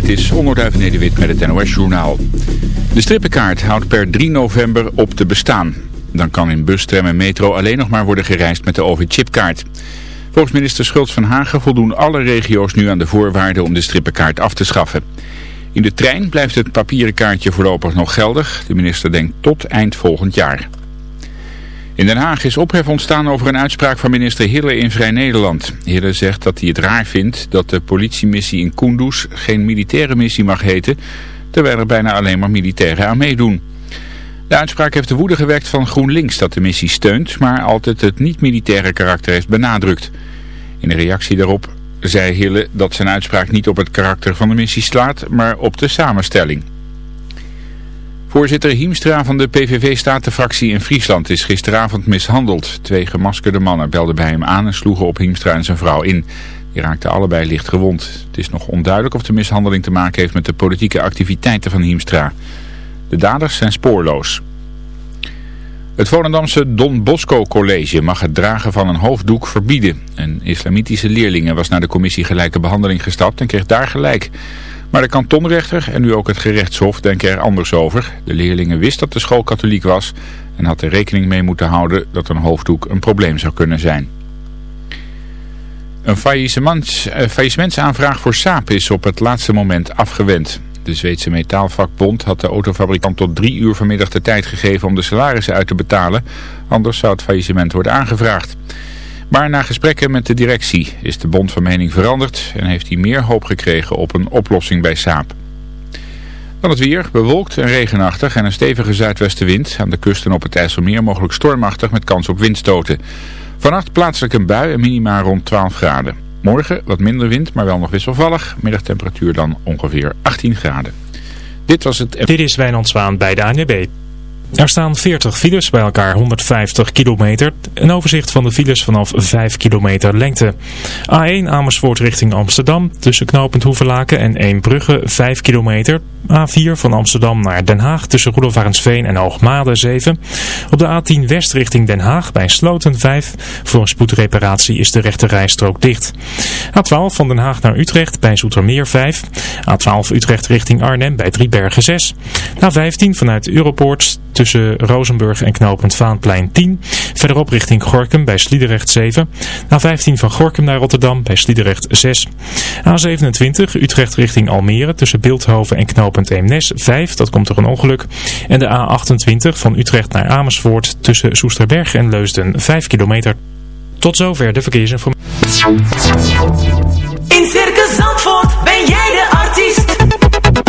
Dit is Onderduif Nederwit met het NOS-journaal. De strippenkaart houdt per 3 november op te bestaan. Dan kan in bus, tram en metro alleen nog maar worden gereisd met de OV-chipkaart. Volgens minister Schultz van Hagen voldoen alle regio's nu aan de voorwaarden om de strippenkaart af te schaffen. In de trein blijft het papieren kaartje voorlopig nog geldig. De minister denkt tot eind volgend jaar. In Den Haag is ophef ontstaan over een uitspraak van minister Hille in Vrij Nederland. Hille zegt dat hij het raar vindt dat de politiemissie in Kunduz geen militaire missie mag heten, terwijl er bijna alleen maar militairen aan meedoen. De uitspraak heeft de woede gewekt van GroenLinks dat de missie steunt, maar altijd het niet-militaire karakter heeft benadrukt. In een reactie daarop zei Hille dat zijn uitspraak niet op het karakter van de missie slaat, maar op de samenstelling. Voorzitter Hiemstra van de PVV-statenfractie in Friesland is gisteravond mishandeld. Twee gemaskerde mannen belden bij hem aan en sloegen op Hiemstra en zijn vrouw in. Die raakten allebei licht gewond. Het is nog onduidelijk of de mishandeling te maken heeft met de politieke activiteiten van Hiemstra. De daders zijn spoorloos. Het Volendamse Don Bosco College mag het dragen van een hoofddoek verbieden. Een islamitische leerling was naar de commissie gelijke behandeling gestapt en kreeg daar gelijk. Maar de kantonrechter en nu ook het gerechtshof denken er anders over. De leerlingen wist dat de school katholiek was en had er rekening mee moeten houden dat een hoofddoek een probleem zou kunnen zijn. Een faillissementsaanvraag voor Saab is op het laatste moment afgewend. De Zweedse metaalvakbond had de autofabrikant tot drie uur vanmiddag de tijd gegeven om de salarissen uit te betalen. Anders zou het faillissement worden aangevraagd. Maar na gesprekken met de directie is de bond van mening veranderd en heeft hij meer hoop gekregen op een oplossing bij Saab. Dan het weer, bewolkt en regenachtig en een stevige zuidwestenwind. Aan de kusten op het IJsselmeer mogelijk stormachtig met kans op windstoten. Vannacht plaatselijk een bui en minima rond 12 graden. Morgen wat minder wind, maar wel nog wisselvallig. Middagtemperatuur dan ongeveer 18 graden. Dit was het... Dit is Wijnand Zwaan bij de ANWB. Er staan 40 files bij elkaar 150 kilometer. Een overzicht van de files vanaf 5 kilometer lengte. A1 Amersfoort richting Amsterdam tussen knooppunt Hoevelaken en Eembrugge 5 kilometer. A4 van Amsterdam naar Den Haag tussen Roelofarensveen en Hoogmade 7. Op de A10 West richting Den Haag bij Sloten 5. Voor een spoedreparatie is de rechte rijstrook dicht. A12 van Den Haag naar Utrecht bij Zoetermeer 5. A12 Utrecht richting Arnhem bij Driebergen 6. A15 vanuit Europoort tussen Rozenburg en knooppunt Vaanplein 10. Verderop richting Gorkum bij Sliedrecht 7. A15 van Gorkum naar Rotterdam bij Sliedrecht 6. A27 Utrecht richting Almere tussen Beeldhoven en knooppunt Eemnes 5. Dat komt door een ongeluk. En de A28 van Utrecht naar Amersfoort tussen Soesterberg en Leusden 5 kilometer. Tot zover de verkeersinformatie. In Circus Zandvoort ben jij de artiest.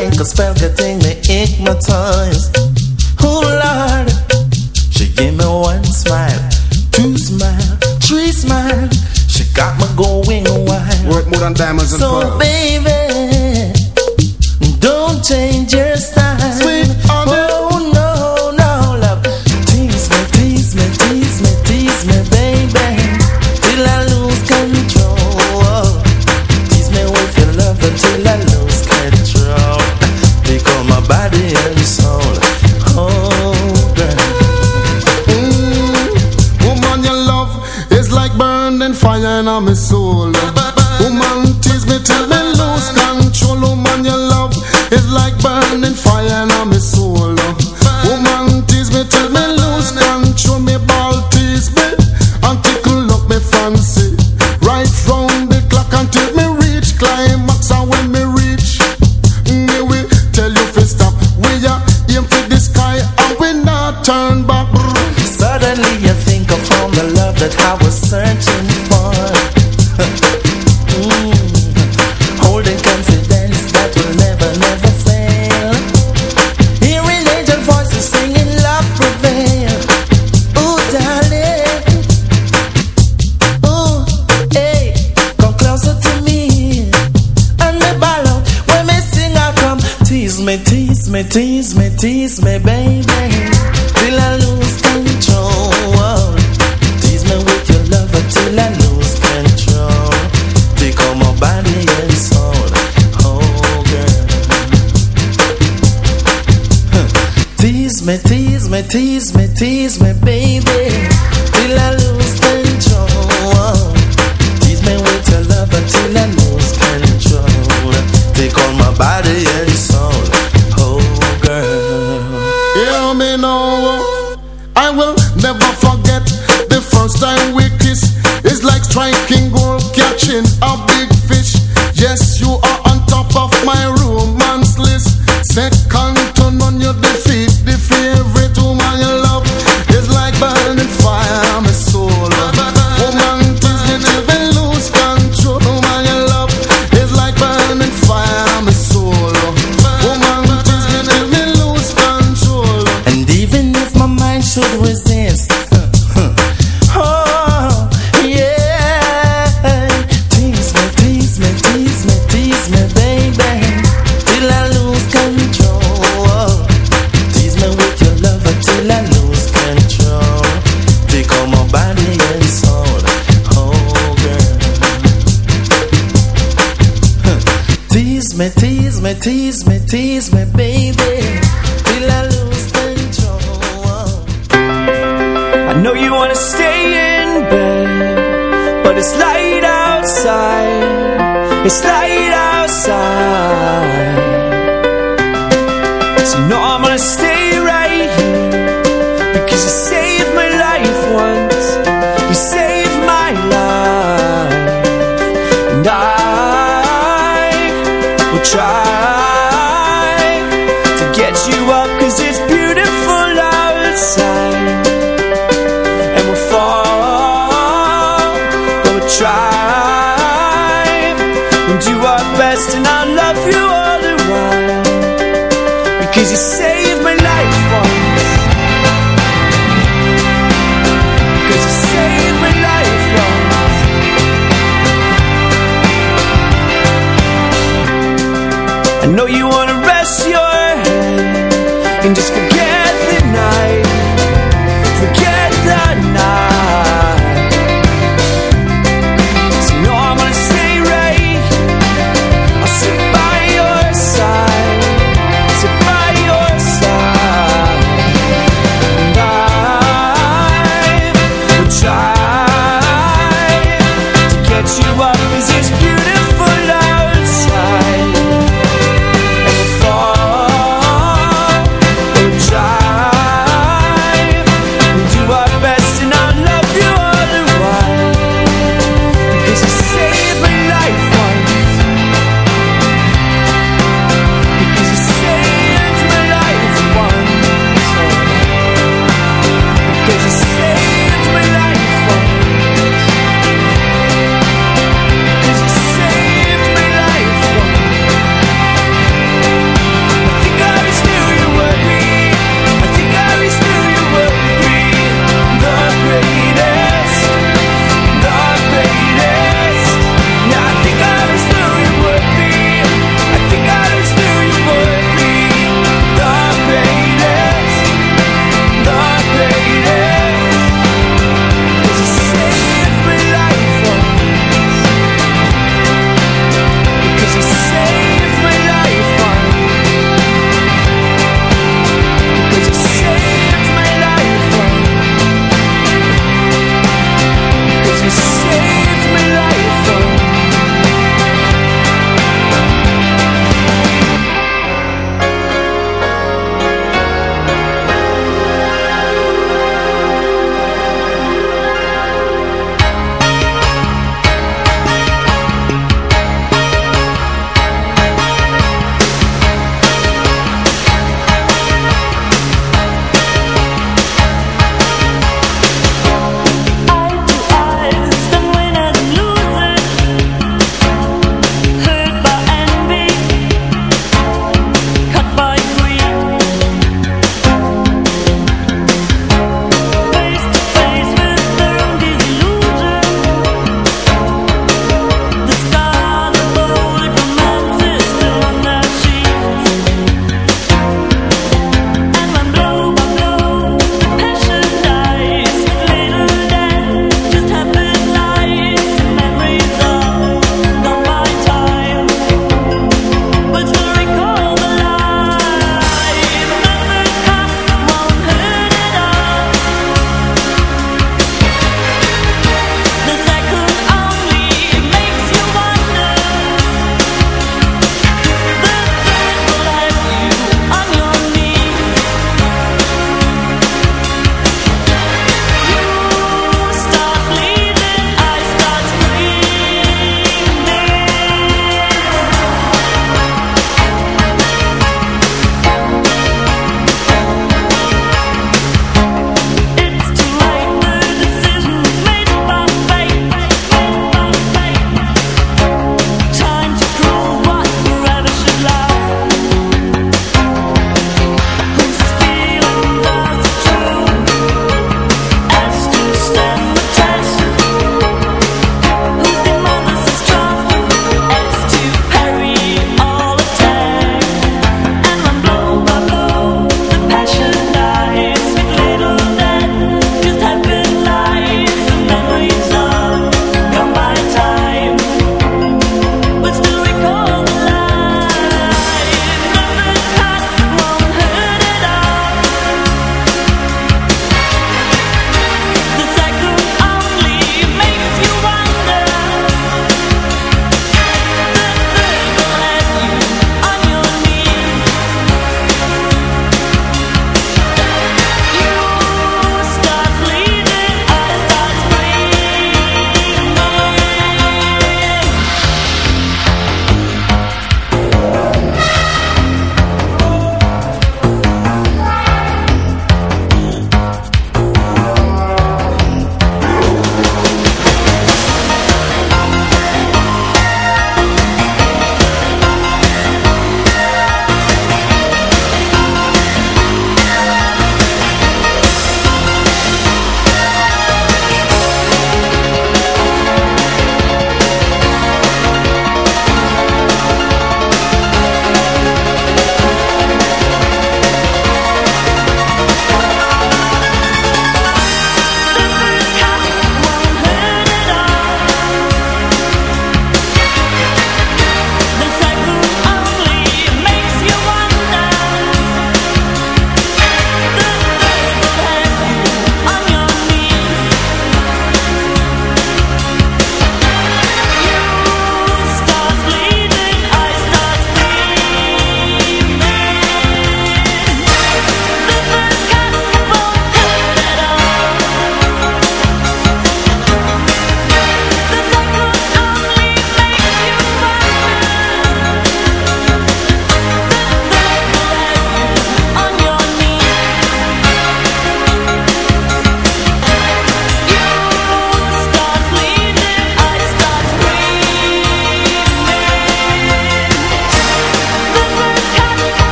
make a better. like burning fire in my soul.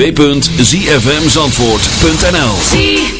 www.zfmzandvoort.nl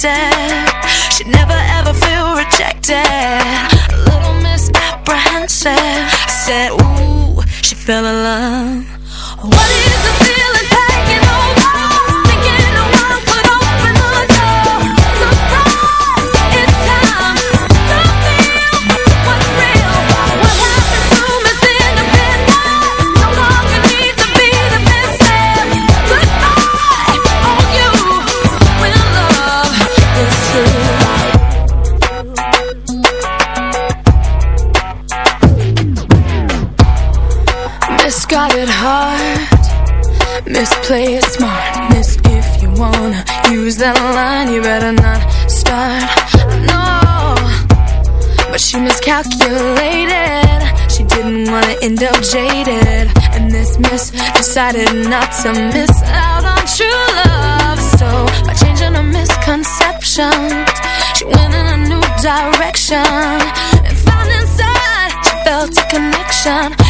connected. Should never ever feel rejected. A little misapprehensive. I said, Ooh, she fell in love. decided not to miss out on true love. So by changing her misconceptions, she went in a new direction and found inside she felt a connection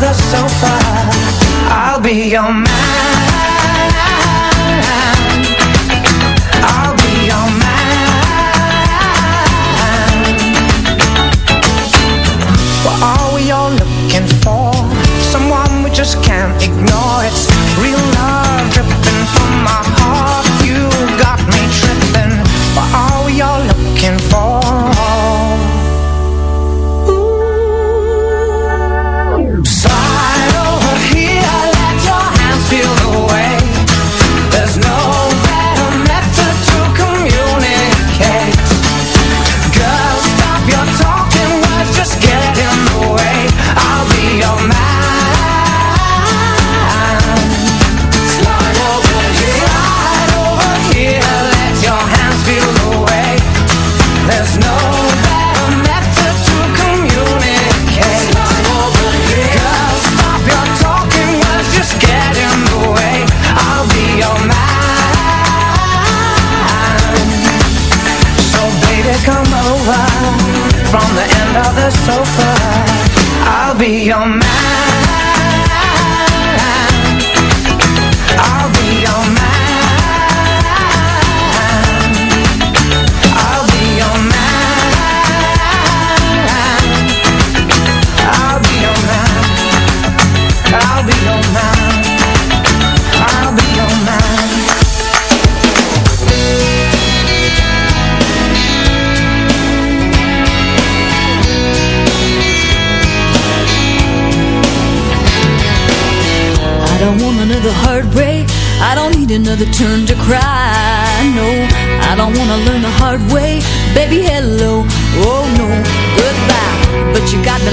The sofa. I'll be your man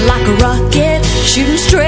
Like a rocket, shooting straight